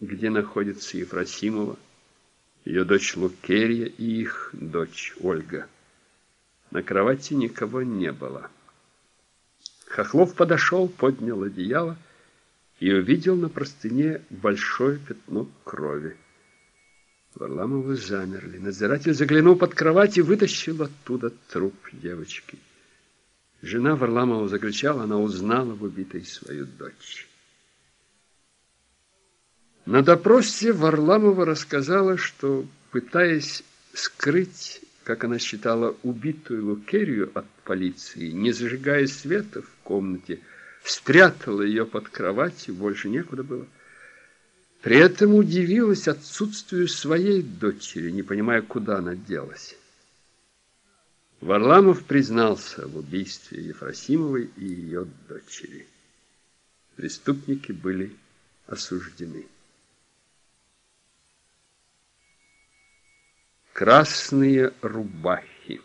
где находится Ефросимова, ее дочь Лукерья и их дочь Ольга. На кровати никого не было. Хохлов подошел, поднял одеяло и увидел на простыне большое пятно крови. Варламовы замерли. Надзиратель заглянул под кровать и вытащил оттуда труп девочки. Жена Варламова закричала, она узнала в убитой свою дочь. На допросе Варламова рассказала, что, пытаясь скрыть, как она считала, убитую Лукерию от полиции, не зажигая света в комнате, спрятала ее под кровать, и больше некуда было. При этом удивилась отсутствию своей дочери, не понимая, куда она делась. Варламов признался в убийстве Ефросимовой и ее дочери. Преступники были осуждены. Красные рубахи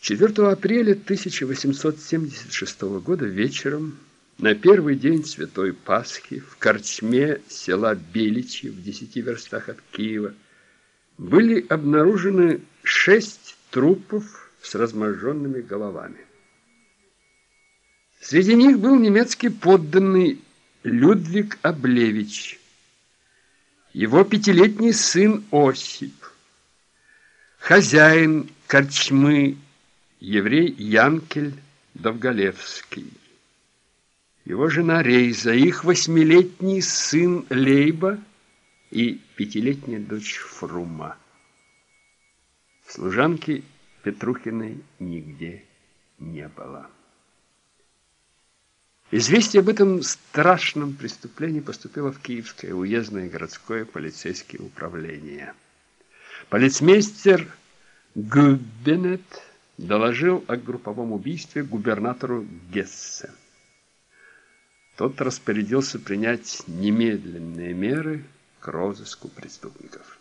4 апреля 1876 года вечером, на первый день Святой Пасхи, в корчме села Беличи в десяти верстах от Киева, были обнаружены шесть трупов с разможженными головами. Среди них был немецкий подданный Людвиг Облевич, его пятилетний сын Осип, хозяин корчмы еврей Янкель Довголевский, его жена Рейза, их восьмилетний сын Лейба и пятилетняя дочь Фрума. Служанки Петрухиной нигде не было. Известие об этом страшном преступлении поступило в Киевское уездное городское полицейское управление. Полицмейстер Губбенет доложил о групповом убийстве губернатору Гессе. Тот распорядился принять немедленные меры к розыску преступников.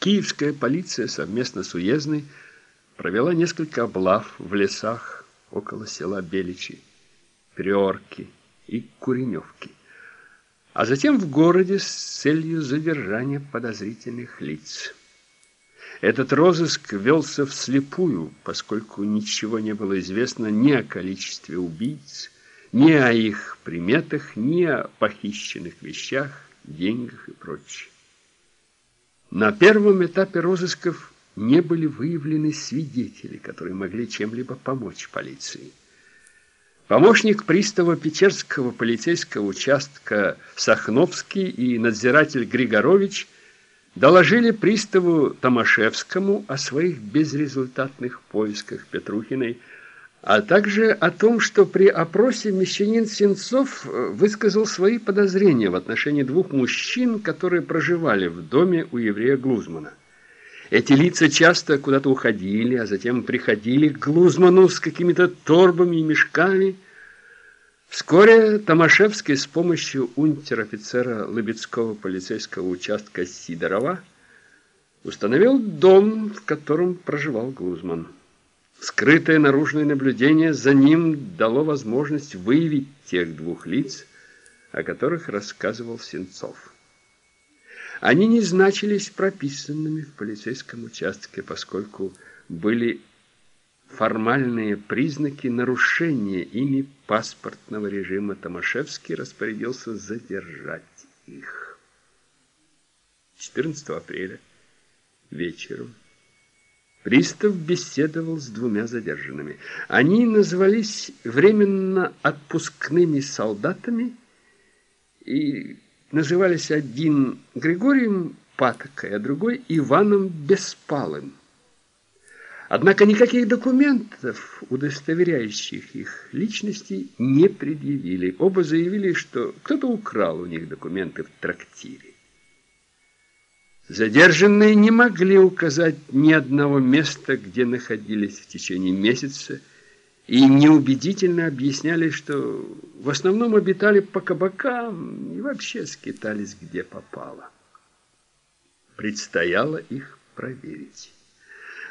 Киевская полиция совместно с уездной провела несколько облав в лесах около села Беличи. Приорки и Куреневки, а затем в городе с целью задержания подозрительных лиц. Этот розыск велся вслепую, поскольку ничего не было известно ни о количестве убийц, ни о их приметах, ни о похищенных вещах, деньгах и прочее. На первом этапе розысков не были выявлены свидетели, которые могли чем-либо помочь полиции. Помощник пристава Печерского полицейского участка Сахновский и надзиратель Григорович доложили приставу Томашевскому о своих безрезультатных поисках Петрухиной, а также о том, что при опросе мещанин Сенцов высказал свои подозрения в отношении двух мужчин, которые проживали в доме у еврея Глузмана. Эти лица часто куда-то уходили, а затем приходили к Глузману с какими-то торбами и мешками. Вскоре Томашевский с помощью унтер-офицера Лыбецкого полицейского участка Сидорова установил дом, в котором проживал Глузман. Скрытое наружное наблюдение за ним дало возможность выявить тех двух лиц, о которых рассказывал Сенцов. Они не значились прописанными в полицейском участке, поскольку были формальные признаки нарушения ими паспортного режима Томашевский распорядился задержать их. 14 апреля вечером пристав беседовал с двумя задержанными. Они назвались временно отпускными солдатами и назывались один Григорием Патокой, а другой Иваном Беспалым. Однако никаких документов, удостоверяющих их личности, не предъявили. Оба заявили, что кто-то украл у них документы в трактире. Задержанные не могли указать ни одного места, где находились в течение месяца, и неубедительно объясняли, что в основном обитали по кабакам и вообще скитались где попало. Предстояло их проверить.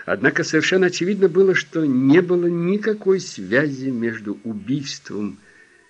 Однако совершенно очевидно было, что не было никакой связи между убийством